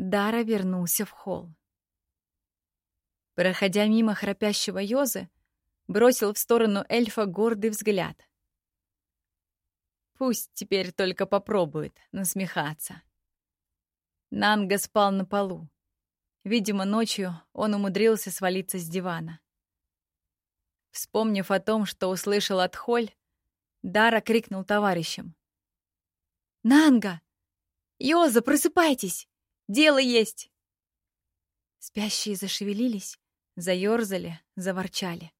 Дара вернулся в холл. Проходя мимо храпящего Йозы, бросил в сторону эльфа гордый взгляд. Пусть теперь только попробует насмехаться. Нанга спал на полу. Видимо, ночью он умудрился свалиться с дивана. Вспомнив о том, что услышал от Холь, Дара крикнул товарищам. «Нанга! Йоза, просыпайтесь! Дело есть!» Спящие зашевелились, заёрзали, заворчали.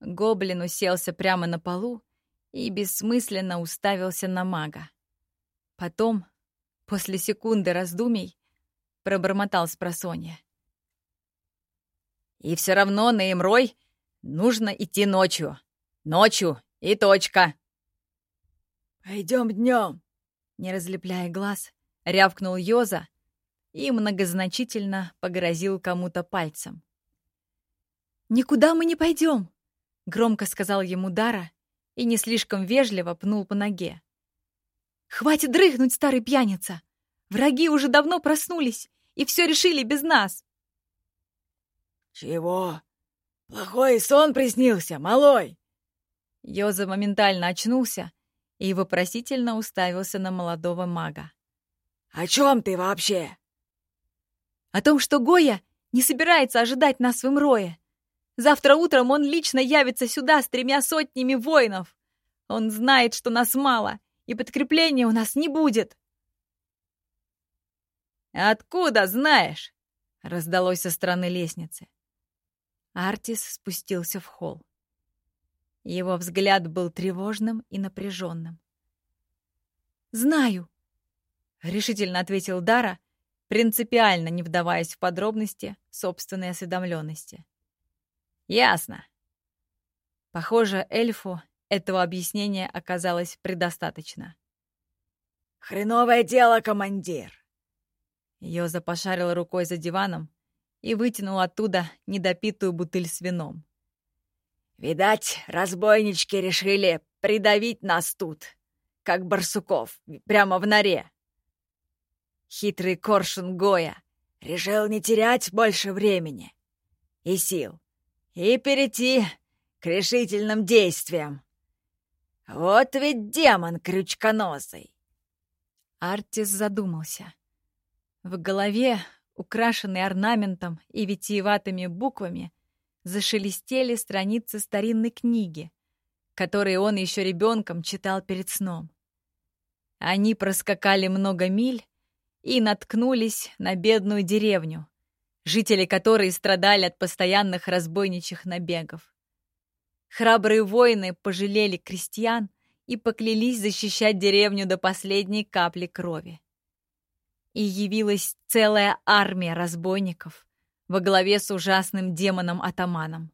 Гоблин уселся прямо на полу и бессмысленно уставился на мага. Потом, после секунды раздумий, пробормотал с просонья. «И все равно на Эмрой нужно идти ночью. Ночью и точка!» «Пойдем днем!» Не разлепляя глаз, рявкнул Йоза и многозначительно погрозил кому-то пальцем. «Никуда мы не пойдем!» — громко сказал ему Дара и не слишком вежливо пнул по ноге. «Хватит дрыхнуть, старый пьяница! Враги уже давно проснулись и все решили без нас!» «Чего? Плохой сон приснился, малой!» Йоза моментально очнулся и вопросительно уставился на молодого мага. «О чем ты вообще?» «О том, что Гоя не собирается ожидать нас в Имрое. Завтра утром он лично явится сюда с тремя сотнями воинов. Он знает, что нас мало, и подкрепления у нас не будет. «Откуда знаешь?» — раздалось со стороны лестницы. Артис спустился в холл. Его взгляд был тревожным и напряженным. «Знаю», — решительно ответил Дара, принципиально не вдаваясь в подробности собственной осведомленности. «Ясно». Похоже, эльфу этого объяснения оказалось предостаточно. «Хреновое дело, командир!» Йоза пошарил рукой за диваном и вытянул оттуда недопитую бутыль с вином. «Видать, разбойнички решили придавить нас тут, как барсуков, прямо в норе. Хитрый коршун Гоя решил не терять больше времени и сил и перейти к решительным действиям. Вот ведь демон крючконосый!» Артис задумался. В голове, украшенной орнаментом и витиеватыми буквами, зашелестели страницы старинной книги, которые он еще ребенком читал перед сном. Они проскакали много миль и наткнулись на бедную деревню, жители которой страдали от постоянных разбойничьих набегов. Храбрые воины пожалели крестьян и поклялись защищать деревню до последней капли крови. И явилась целая армия разбойников во главе с ужасным демоном-атаманом.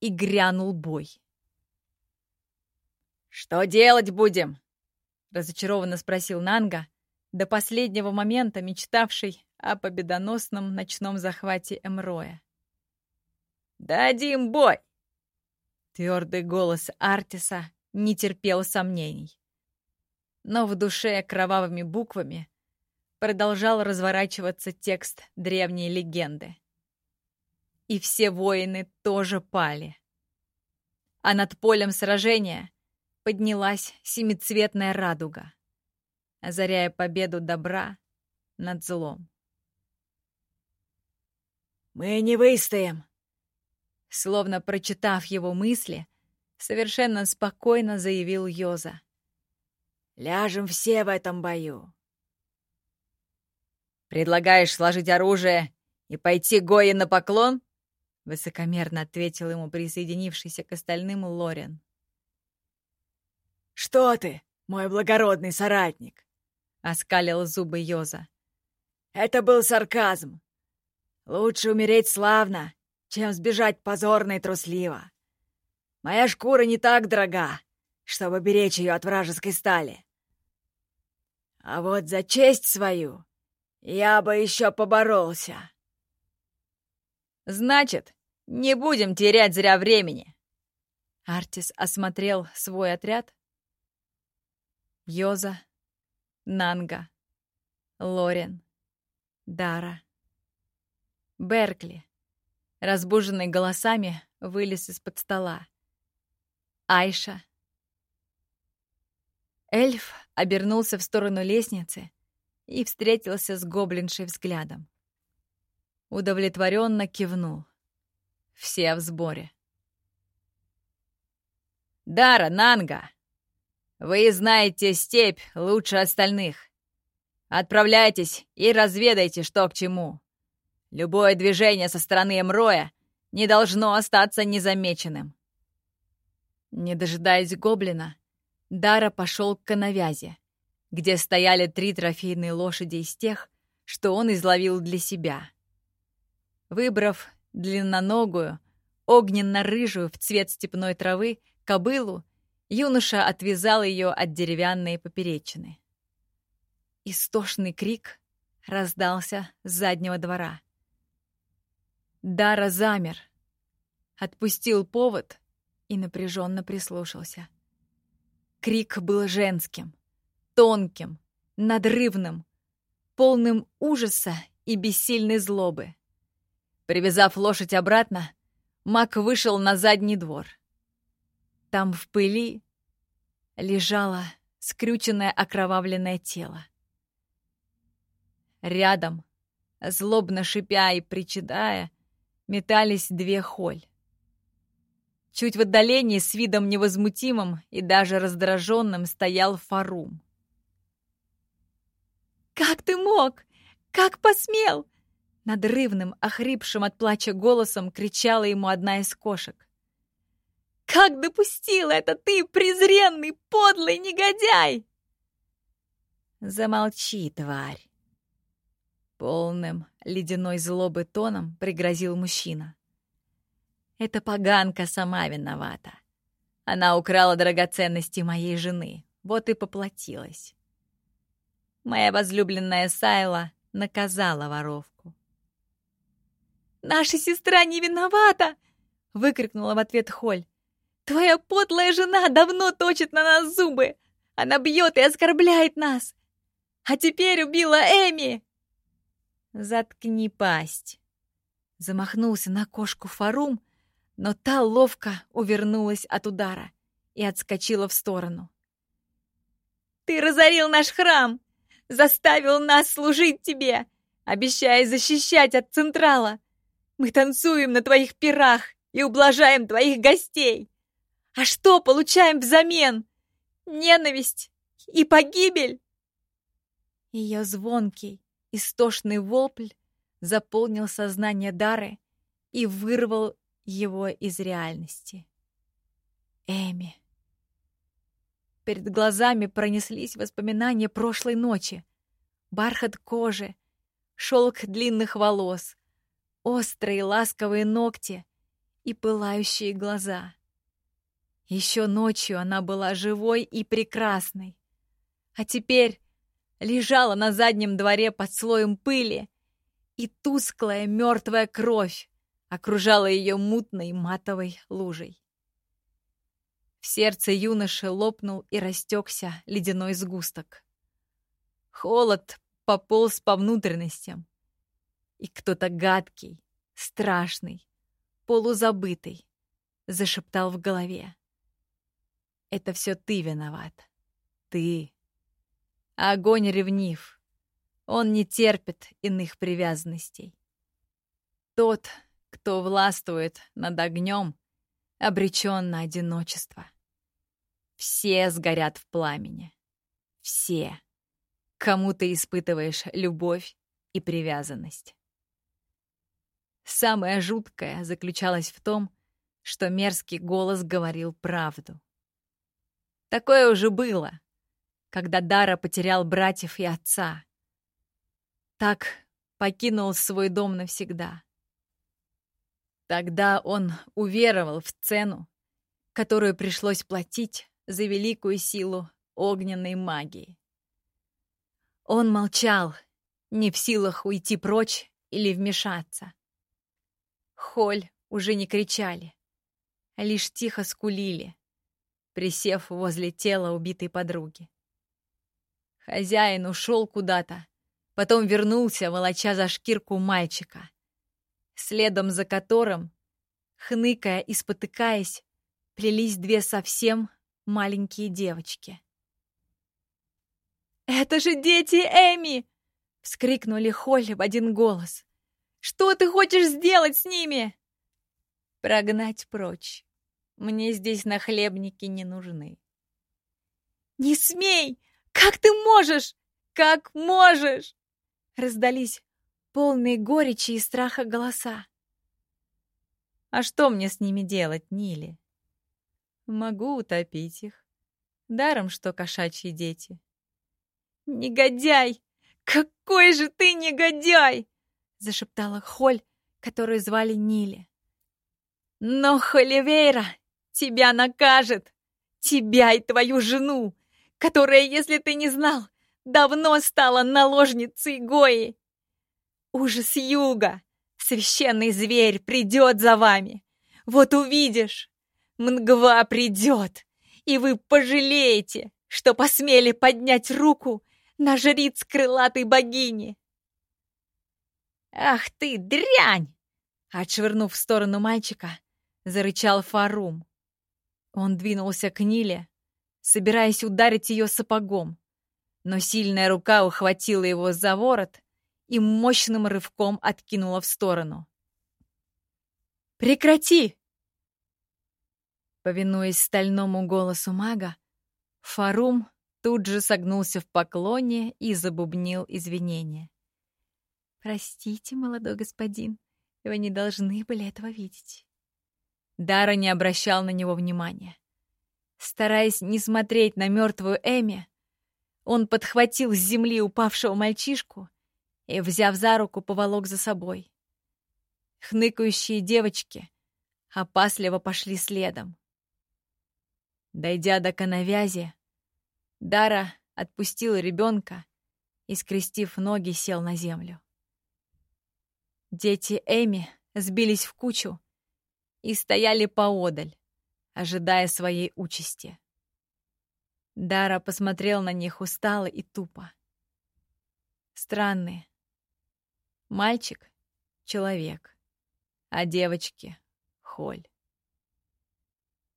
И грянул бой. «Что делать будем?» — разочарованно спросил Нанга, до последнего момента мечтавший о победоносном ночном захвате Эмроя. «Дадим бой!» Твердый голос Артиса не терпел сомнений. Но в душе кровавыми буквами продолжал разворачиваться текст древней легенды. И все воины тоже пали. А над полем сражения поднялась семицветная радуга озаряя победу добра над злом. «Мы не выстоим!» Словно прочитав его мысли, совершенно спокойно заявил Йоза. «Ляжем все в этом бою!» «Предлагаешь сложить оружие и пойти Гои на поклон?» Высокомерно ответил ему присоединившийся к остальным Лорен. «Что ты, мой благородный соратник? — оскалил зубы Йоза. «Это был сарказм. Лучше умереть славно, чем сбежать позорно и трусливо. Моя шкура не так дорога, чтобы беречь ее от вражеской стали. А вот за честь свою я бы еще поборолся». «Значит, не будем терять зря времени!» Артис осмотрел свой отряд. Йоза Нанга, Лорен, Дара. Беркли, разбуженный голосами, вылез из-под стола. Айша. Эльф обернулся в сторону лестницы и встретился с гоблиншей взглядом. Удовлетворенно кивнул. Все в сборе. «Дара, Нанга! Вы знаете степь лучше остальных. Отправляйтесь и разведайте, что к чему. Любое движение со стороны Эмроя не должно остаться незамеченным». Не дожидаясь гоблина, Дара пошел к коновязи, где стояли три трофейные лошади из тех, что он изловил для себя. Выбрав длинноногую, огненно-рыжую в цвет степной травы кобылу, юноша отвязал ее от деревянной поперечины. Истошный крик раздался с заднего двора. Дара замер, отпустил повод и напряженно прислушался. Крик был женским, тонким, надрывным, полным ужаса и бессильной злобы. Привязав лошадь обратно, Мак вышел на задний двор. Там в пыли лежало скрюченное окровавленное тело. Рядом, злобно шипя и причитая, метались две холь. Чуть в отдалении с видом невозмутимым и даже раздраженным стоял Фарум. «Как ты мог? Как посмел?» Надрывным, охрипшим от плача голосом кричала ему одна из кошек. «Как допустила это ты, презренный, подлый негодяй!» «Замолчи, тварь!» Полным ледяной злобы тоном пригрозил мужчина. Эта поганка сама виновата. Она украла драгоценности моей жены, вот и поплатилась. Моя возлюбленная Сайла наказала воровку. «Наша сестра не виновата!» — выкрикнула в ответ Холь. «Твоя подлая жена давно точит на нас зубы! Она бьет и оскорбляет нас! А теперь убила Эми!» «Заткни пасть!» Замахнулся на кошку Фарум, но та ловко увернулась от удара и отскочила в сторону. «Ты разорил наш храм! Заставил нас служить тебе, обещая защищать от Централа! Мы танцуем на твоих пирах и ублажаем твоих гостей! А что получаем взамен? Ненависть и погибель!» Ее звонкий, истошный вопль заполнил сознание Дары и вырвал его из реальности. Эми. Перед глазами пронеслись воспоминания прошлой ночи. Бархат кожи, шелк длинных волос, острые ласковые ногти и пылающие глаза. Еще ночью она была живой и прекрасной, а теперь лежала на заднем дворе под слоем пыли, и тусклая мертвая кровь окружала ее мутной матовой лужей. В сердце юноши лопнул и растекся ледяной сгусток. Холод пополз по внутренностям, и кто-то гадкий, страшный, полузабытый зашептал в голове. «Это все ты виноват. Ты. Огонь ревнив. Он не терпит иных привязанностей. Тот, кто властвует над огнем, обречен на одиночество. Все сгорят в пламени. Все. Кому ты испытываешь любовь и привязанность. Самое жуткое заключалось в том, что мерзкий голос говорил правду. Такое уже было, когда Дара потерял братьев и отца. Так покинул свой дом навсегда. Тогда он уверовал в цену, которую пришлось платить за великую силу огненной магии. Он молчал, не в силах уйти прочь или вмешаться. Холь уже не кричали, лишь тихо скулили, присев возле тела убитой подруги. Хозяин ушел куда-то, Потом вернулся, волоча за шкирку мальчика, следом за которым, хныкая и спотыкаясь, плелись две совсем маленькие девочки. «Это же дети Эми!» — вскрикнули Холли в один голос. «Что ты хочешь сделать с ними?» «Прогнать прочь. Мне здесь нахлебники не нужны». «Не смей! Как ты можешь? Как можешь?» Раздались полные горечи и страха голоса. «А что мне с ними делать, Нили?» «Могу утопить их. Даром, что кошачьи дети». «Негодяй! Какой же ты негодяй!» зашептала Холь, которую звали Нили. «Но Холивейра тебя накажет! Тебя и твою жену, которая, если ты не знал, давно стала наложницей Гои. Ужас юга, священный зверь придет за вами. Вот увидишь, Мнгва придет, и вы пожалеете, что посмели поднять руку на жриц крылатой богини. «Ах ты, дрянь!» Отшвырнув в сторону мальчика, зарычал Фарум. Он двинулся к Ниле, собираясь ударить ее сапогом, но сильная рука ухватила его за ворот и мощным рывком откинула в сторону. «Прекрати!» Повинуясь стальному голосу мага, Фарум тут же согнулся в поклоне и забубнил извинения. «Простите, молодой господин, вы не должны были этого видеть». Дара не обращал на него внимания. Стараясь не смотреть на мертвую Эми, он подхватил с земли упавшего мальчишку и, взяв за руку, поволок за собой. Хныкающие девочки опасливо пошли следом. Дойдя до коновязи, Дара отпустил ребенка и, скрестив ноги, сел на землю. Дети Эми сбились в кучу и стояли поодаль, ожидая своей участи. Дара посмотрел на них устало и тупо. Странные. Мальчик — человек, а девочки — холь.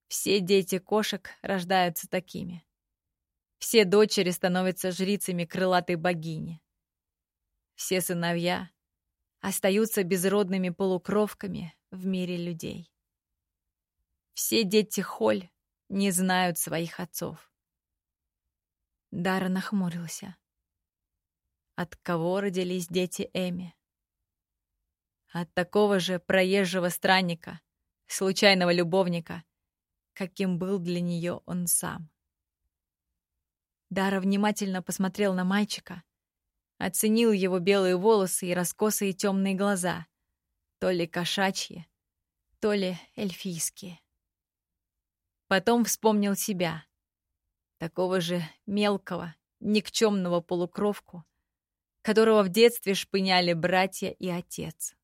Все дети кошек рождаются такими. Все дочери становятся жрицами крылатой богини. Все сыновья остаются безродными полукровками в мире людей. Все дети Холь не знают своих отцов. Дара нахмурился. От кого родились дети Эми? От такого же проезжего странника, случайного любовника, каким был для нее он сам. Дара внимательно посмотрел на мальчика, оценил его белые волосы и раскосые темные глаза, то ли кошачьи, то ли эльфийские. Потом вспомнил себя — такого же мелкого, никчемного полукровку, которого в детстве шпыняли братья и отец.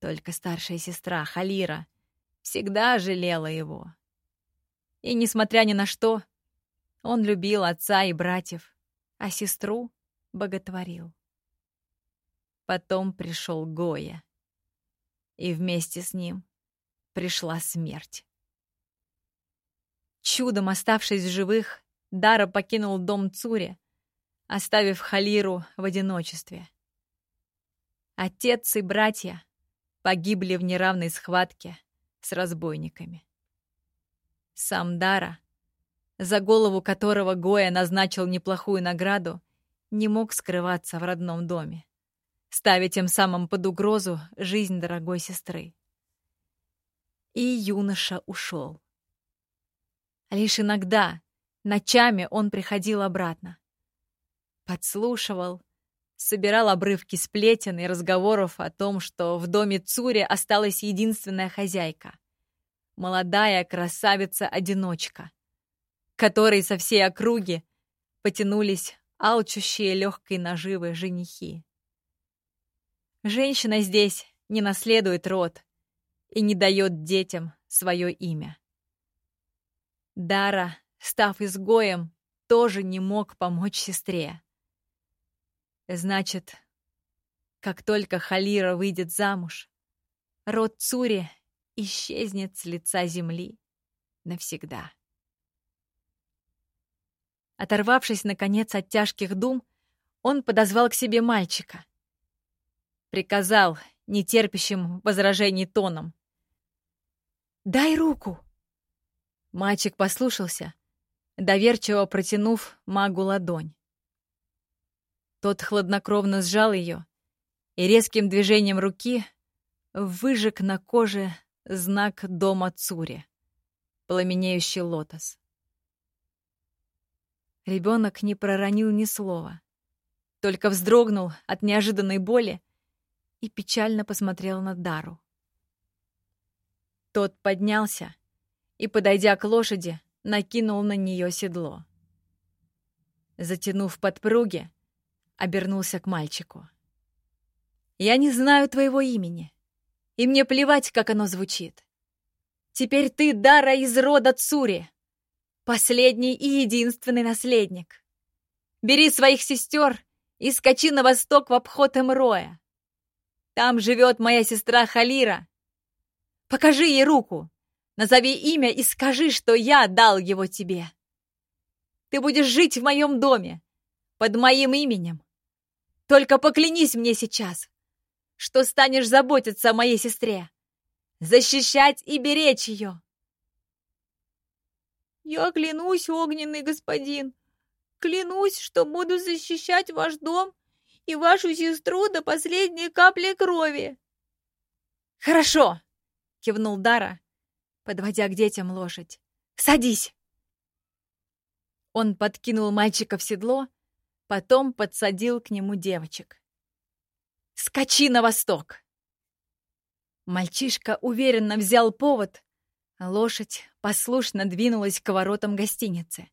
Только старшая сестра Халира всегда жалела его. И, несмотря ни на что, он любил отца и братьев, а сестру боготворил. Потом пришел Гоя, и вместе с ним пришла смерть. Чудом оставшись в живых, Дара покинул дом Цури, оставив Халиру в одиночестве. Отец и братья погибли в неравной схватке с разбойниками. Сам Дара, за голову которого Гоя назначил неплохую награду, не мог скрываться в родном доме, ставя тем самым под угрозу жизнь дорогой сестры. И юноша ушел. Лишь иногда, ночами он приходил обратно. Подслушивал, собирал обрывки сплетен и разговоров о том, что в доме Цури осталась единственная хозяйка. Молодая красавица-одиночка, которой со всей округи потянулись алчущие легкой наживы женихи. Женщина здесь не наследует род и не дает детям свое имя. Дара, став изгоем, тоже не мог помочь сестре. Значит, как только Халира выйдет замуж, род Цури исчезнет с лица земли навсегда. Оторвавшись, наконец, от тяжких дум, он подозвал к себе мальчика. Приказал, нетерпящим возражений тоном. «Дай руку!» Мальчик послушался, доверчиво протянув магу ладонь. Тот хладнокровно сжал ее и резким движением руки выжег на коже знак дома Цури, пламенеющий лотос. Ребенок не проронил ни слова, только вздрогнул от неожиданной боли и печально посмотрел на Дару. Тот поднялся и, подойдя к лошади, накинул на нее седло. Затянув подпруги, обернулся к мальчику. «Я не знаю твоего имени, и мне плевать, как оно звучит. Теперь ты Дара из рода Цури, последний и единственный наследник. Бери своих сестер и скачи на восток в обход Эмроя. Там живет моя сестра Халира. Покажи ей руку, назови имя и скажи, что я дал его тебе. Ты будешь жить в моем доме, под моим именем. Только поклянись мне сейчас, что станешь заботиться о моей сестре, защищать и беречь ее. «Я клянусь, огненный господин, клянусь, что буду защищать ваш дом и вашу сестру до последней капли крови!» «Хорошо!» — кивнул Дара, подводя к детям лошадь. «Садись!» Он подкинул мальчика в седло, потом подсадил к нему девочек. «Скачи на восток!» Мальчишка уверенно взял повод, Лошадь послушно двинулась к воротам гостиницы,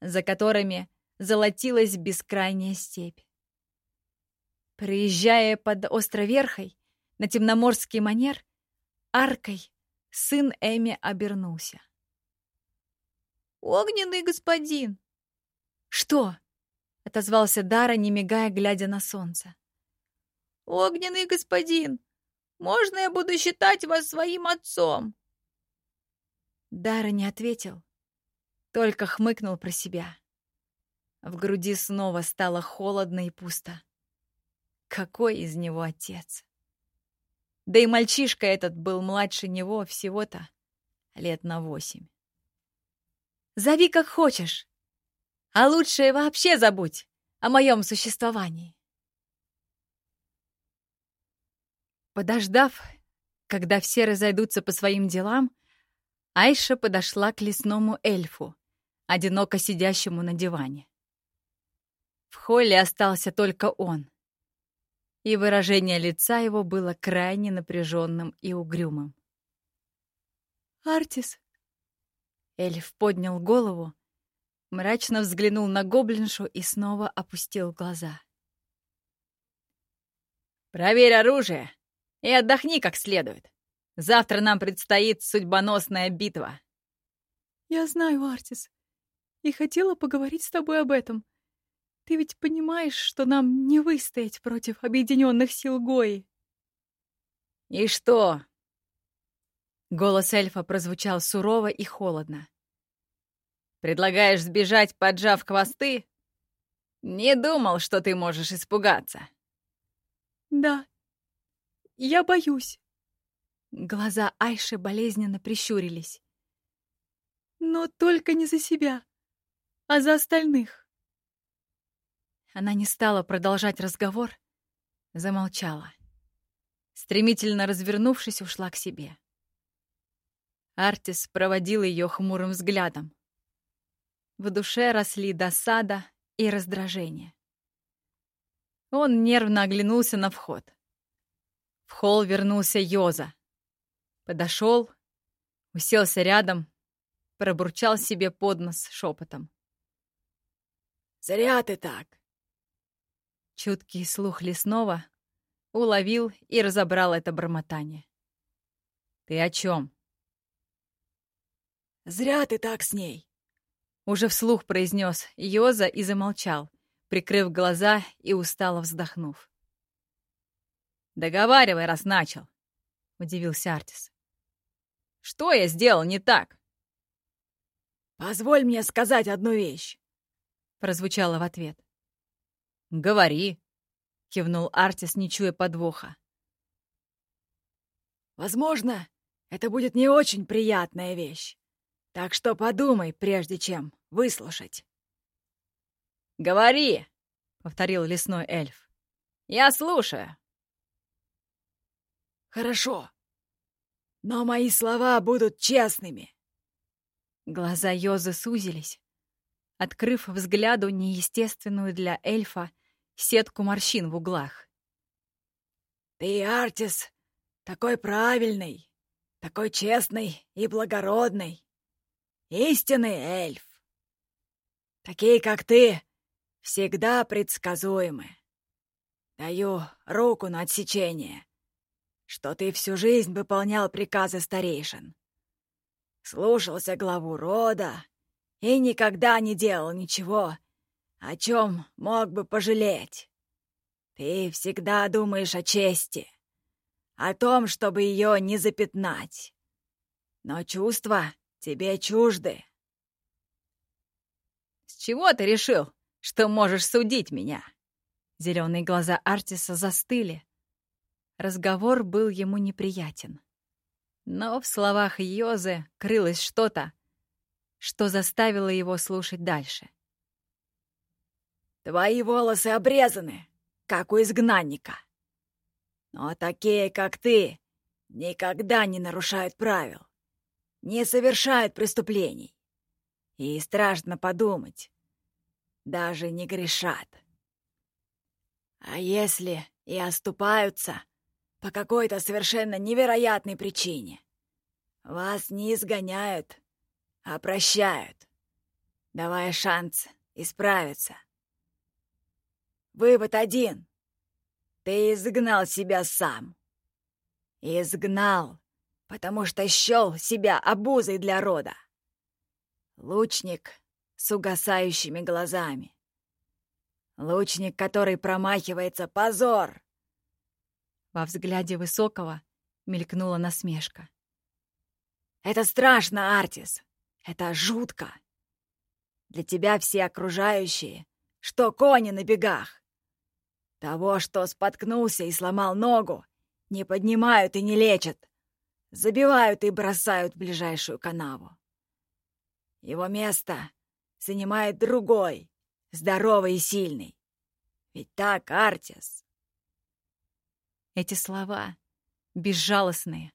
за которыми золотилась бескрайняя степь. Приезжая под островерхой на темноморский манер, аркой сын Эми обернулся. «Огненный господин!» «Что?» — отозвался Дара, не мигая, глядя на солнце. «Огненный господин, можно я буду считать вас своим отцом?» Дара не ответил, только хмыкнул про себя. В груди снова стало холодно и пусто. Какой из него отец? Да и мальчишка этот был младше него всего-то лет на восемь. Зови как хочешь, а лучше вообще забудь о моем существовании. Подождав, когда все разойдутся по своим делам, Айша подошла к лесному эльфу, одиноко сидящему на диване. В холле остался только он, и выражение лица его было крайне напряженным и угрюмым. «Артис!» Эльф поднял голову, мрачно взглянул на гоблиншу и снова опустил глаза. «Проверь оружие и отдохни как следует. Завтра нам предстоит судьбоносная битва. Я знаю, Артис, и хотела поговорить с тобой об этом. Ты ведь понимаешь, что нам не выстоять против объединенных сил Гои. И что? Голос эльфа прозвучал сурово и холодно. Предлагаешь сбежать, поджав хвосты? Не думал, что ты можешь испугаться. Да. Я боюсь. Глаза Айши болезненно прищурились. «Но только не за себя, а за остальных». Она не стала продолжать разговор, замолчала. Стремительно развернувшись, ушла к себе. Артис проводил ее хмурым взглядом. В душе росли досада и раздражение. Он нервно оглянулся на вход. В холл вернулся Йоза. Подошел, уселся рядом, пробурчал себе под нос шепотом. «Зря ты так!» Чуткий слух лесного уловил и разобрал это бормотание. «Ты о чем?» «Зря ты так с ней!» Уже вслух произнес Йоза и замолчал, прикрыв глаза и устало вздохнув. «Договаривай, раз начал», — удивился Артис. «Что я сделал не так?» «Позволь мне сказать одну вещь», — прозвучало в ответ. «Говори», — кивнул Артис, не чуя подвоха. «Возможно, это будет не очень приятная вещь, так что подумай, прежде чем выслушать». «Говори!» — повторил лесной эльф. «Я слушаю». «Хорошо, но мои слова будут честными». Глаза Йозы сузились, открыв взгляду неестественную для эльфа сетку морщин в углах. «Ты, Артис, такой правильный, такой честный и благородный, истинный эльф. Такие, как ты, всегда предсказуемы. Даю руку на отсечение, что ты всю жизнь выполнял приказы старейшин. Слушался главу рода и никогда не делал ничего, о чем мог бы пожалеть. Ты всегда думаешь о чести, о том, чтобы ее не запятнать. Но чувства тебе чужды. «С чего ты решил, что можешь судить меня?» Зеленые глаза Артиса застыли. Разговор был ему неприятен. Но в словах Йозы крылось что-то, что заставило его слушать дальше. Твои волосы обрезаны, как у изгнанника. Но такие, как ты, никогда не нарушают правил, не совершают преступлений. И страшно подумать, даже не грешат. А если и оступаются по какой-то совершенно невероятной причине, вас не изгоняют, а прощают, давая шанс исправиться. Вывод один. Ты изгнал себя сам. Изгнал, потому что счел себя обузой для рода. Лучник с угасающими глазами. Лучник, который промахивается, позор! Во взгляде Высокого мелькнула насмешка. «Это страшно, Артис! Это жутко! Для тебя все окружающие, что кони на бегах, того, что споткнулся и сломал ногу, не поднимают и не лечат. Забивают и бросают в ближайшую канаву. Его место занимает другой, здоровый и сильный. Ведь так, Артис? Эти слова, безжалостные,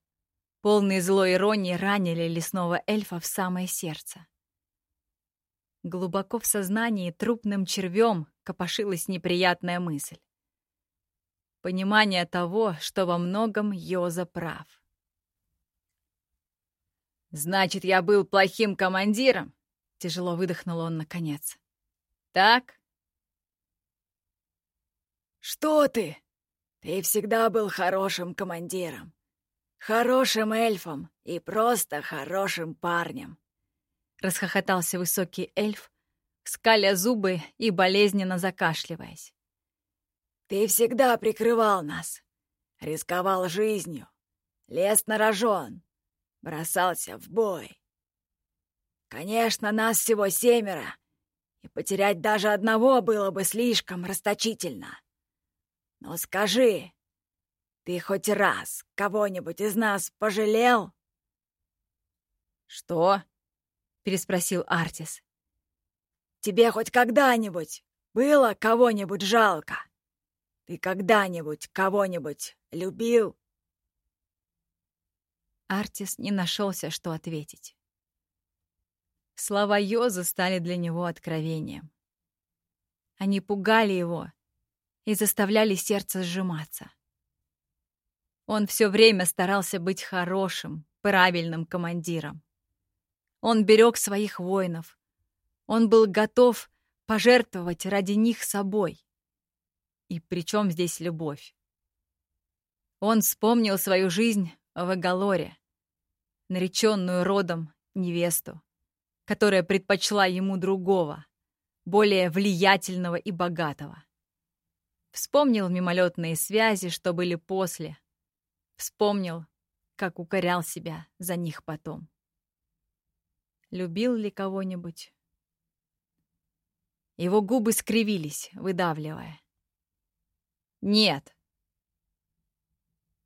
полные злой иронии, ранили лесного эльфа в самое сердце. Глубоко в сознании трупным червем копошилась неприятная мысль понимание того, что во многом Йоза прав. «Значит, я был плохим командиром?» — тяжело выдохнул он наконец. «Так?» «Что ты? Ты всегда был хорошим командиром, хорошим эльфом и просто хорошим парнем!» Расхохотался высокий эльф, скаля зубы и болезненно закашливаясь. Ты всегда прикрывал нас, рисковал жизнью, лез на рожон, бросался в бой. Конечно, нас всего семеро, и потерять даже одного было бы слишком расточительно. Но скажи, ты хоть раз кого-нибудь из нас пожалел? «Что?» — переспросил Артис. «Тебе хоть когда-нибудь было кого-нибудь жалко?» Ты когда-нибудь кого-нибудь любил?» Артис не нашелся, что ответить. Слова Йоза стали для него откровением. Они пугали его и заставляли сердце сжиматься. Он все время старался быть хорошим, правильным командиром. Он берег своих воинов. Он был готов пожертвовать ради них собой. И при чем здесь любовь? Он вспомнил свою жизнь в Эгалоре, нареченную родом невесту, которая предпочла ему другого, более влиятельного и богатого. Вспомнил мимолетные связи, что были после. Вспомнил, как укорял себя за них потом. Любил ли кого-нибудь? Его губы скривились, выдавливая. «Нет».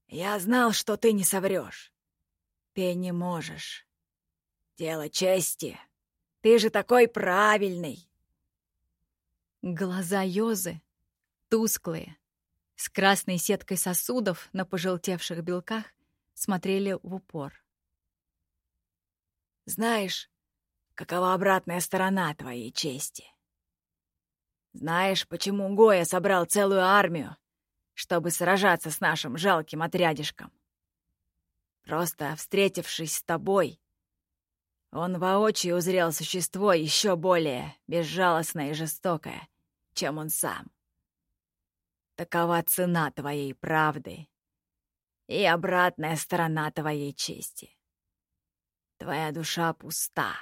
«Я знал, что ты не соврешь. Ты не можешь. Дело чести. Ты же такой правильный!» Глаза Йозы тусклые, с красной сеткой сосудов на пожелтевших белках, смотрели в упор. «Знаешь, какова обратная сторона твоей чести? Знаешь, почему Гоя собрал целую армию, чтобы сражаться с нашим жалким отрядишком? Просто встретившись с тобой, он воочию узрел существо еще более безжалостное и жестокое, чем он сам. Такова цена твоей правды и обратная сторона твоей чести. Твоя душа пуста.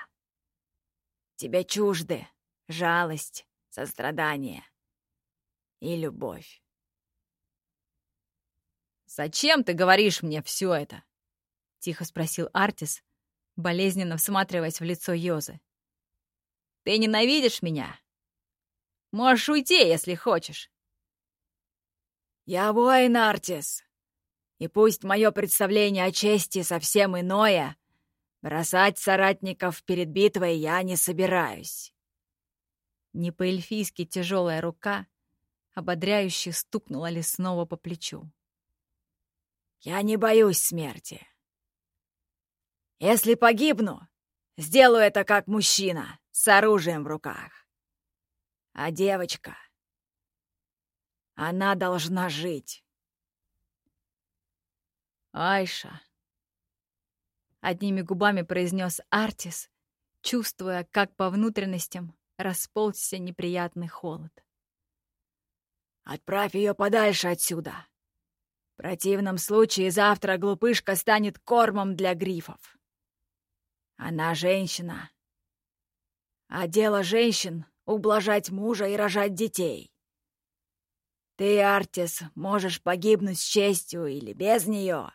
Тебе чужды жалость, сострадание и любовь. «Зачем ты говоришь мне все это?» — тихо спросил Артис, болезненно всматриваясь в лицо Йозы. «Ты ненавидишь меня? Можешь уйти, если хочешь. «Я воин, Артис, и пусть мое представление о чести совсем иное, бросать соратников перед битвой я не собираюсь». Не по-эльфийски тяжелая рука ободряюще стукнула лесного по плечу. «Я не боюсь смерти. Если погибну, сделаю это как мужчина, с оружием в руках. А девочка — она должна жить. Айша. Одними губами произнес Артис, чувствуя, как по внутренностям расползся неприятный холод. «Отправь ее подальше отсюда. В противном случае завтра глупышка станет кормом для грифов. Она женщина. А дело женщин — ублажать мужа и рожать детей. Ты, Артис, можешь погибнуть с честью или без нее,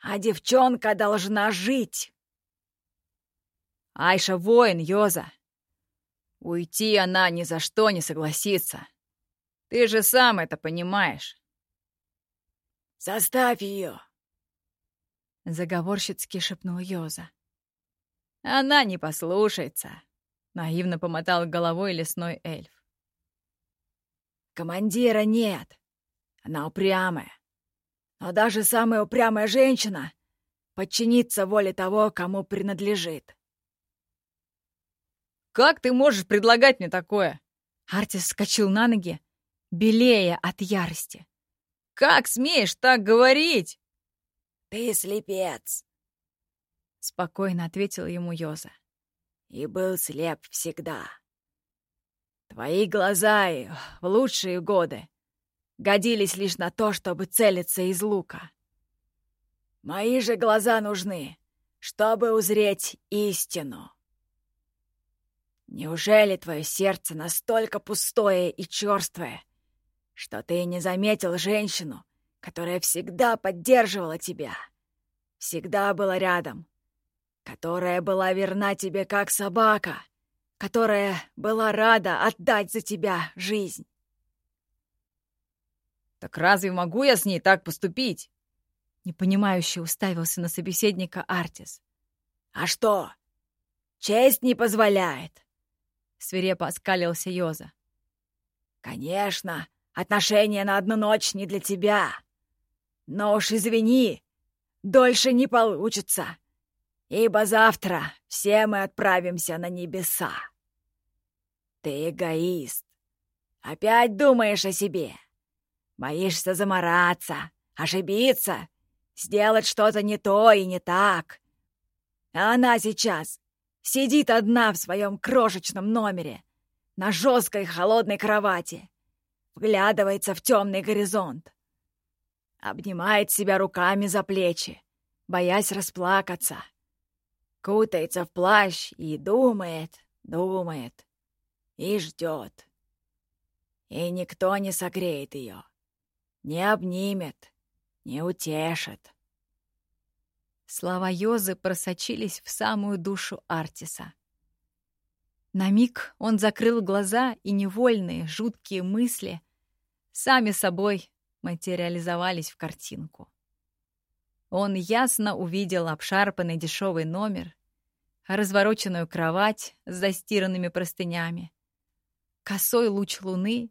а девчонка должна жить. Айша воин, Йоза. Уйти она ни за что не согласится. Ты же сам это понимаешь. Заставь ее. Заговорщицки шепнул Йоза. Она не послушается. Наивно помотал головой лесной эльф. Командира нет. Она упрямая. Но даже самая упрямая женщина подчинится воле того, кому принадлежит. «Как ты можешь предлагать мне такое?» Артис вскочил на ноги, белея от ярости. «Как смеешь так говорить?» «Ты слепец», — спокойно ответил ему Йоза. «И был слеп всегда. Твои глаза и в лучшие годы годились лишь на то, чтобы целиться из лука. Мои же глаза нужны, чтобы узреть истину. Неужели твое сердце настолько пустое и черствое, что ты не заметил женщину, которая всегда поддерживала тебя, всегда была рядом, которая была верна тебе как собака, которая была рада отдать за тебя жизнь. «Так разве могу я с ней так поступить?» Непонимающе уставился на собеседника Артис. «А что? Честь не позволяет!» Свирепо оскалился Йоза. «Конечно, отношения на одну ночь не для тебя. Но уж извини, дольше не получится, ибо завтра все мы отправимся на небеса. Ты эгоист. Опять думаешь о себе. Боишься замораться, ошибиться, сделать что-то не то и не так. А она сейчас сидит одна в своем крошечном номере, на жесткой холодной кровати, вглядывается в темный горизонт, обнимает себя руками за плечи, боясь расплакаться, кутается в плащ и думает, думает и ждет. И никто не согреет ее, не обнимет, не утешит. Слова Йозы просочились в самую душу Артиса. На миг он закрыл глаза, и невольные, жуткие мысли сами собой материализовались в картинку. Он ясно увидел обшарпанный дешевый номер, развороченную кровать с застиранными простынями, косой луч луны,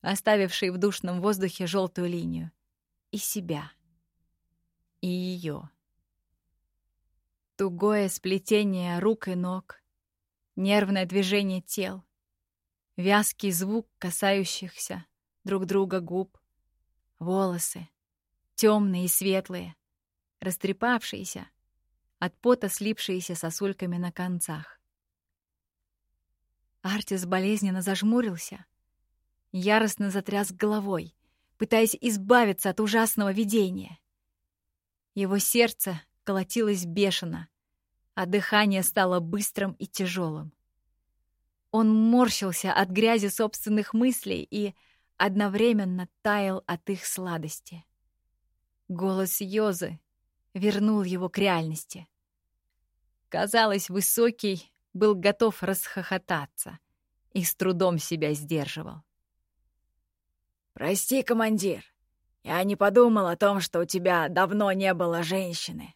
оставивший в душном воздухе желтую линию, и себя, и ее. Тугое сплетение рук и ног, нервное движение тел, вязкий звук касающихся друг друга губ, волосы, темные и светлые, растрепавшиеся, от пота слипшиеся сосульками на концах. Артис болезненно зажмурился, яростно затряс головой, пытаясь избавиться от ужасного видения. Его сердце колотилось бешено, а дыхание стало быстрым и тяжелым. Он морщился от грязи собственных мыслей и одновременно таял от их сладости. Голос Йозы вернул его к реальности. Казалось, Высокий был готов расхохотаться и с трудом себя сдерживал. «Прости, командир, я не подумал о том, что у тебя давно не было женщины».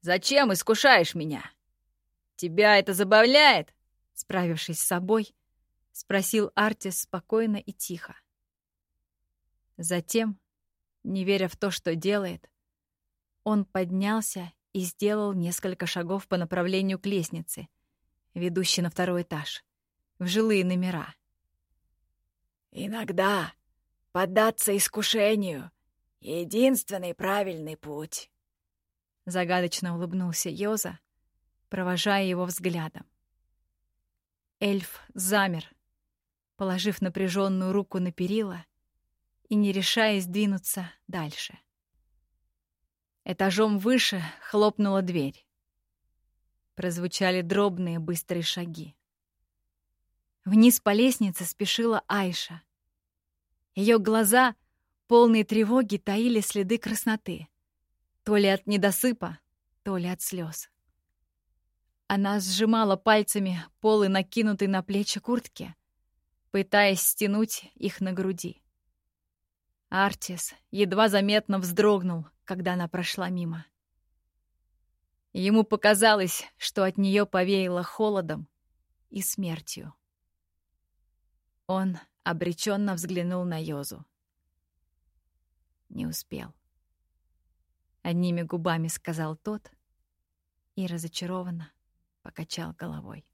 «Зачем искушаешь меня? Тебя это забавляет?» Справившись с собой, спросил Артис спокойно и тихо. Затем, не веря в то, что делает, он поднялся и сделал несколько шагов по направлению к лестнице, ведущей на второй этаж, в жилые номера. «Иногда поддаться искушению — единственный правильный путь», — загадочно улыбнулся Йоза, провожая его взглядом. Эльф замер, положив напряженную руку на перила и не решаясь двинуться дальше. Этажом выше хлопнула дверь. Прозвучали дробные быстрые шаги. Вниз по лестнице спешила Айша. Ее глаза, полные тревоги, таили следы красноты. То ли от недосыпа, то ли от слез. Она сжимала пальцами полы накинутой на плечи куртки, пытаясь стянуть их на груди. Артис едва заметно вздрогнул, когда она прошла мимо. Ему показалось, что от нее повеяло холодом и смертью. Он обреченно взглянул на Йозу. Не успел. Одними губами сказал тот и разочарованно покачал головой.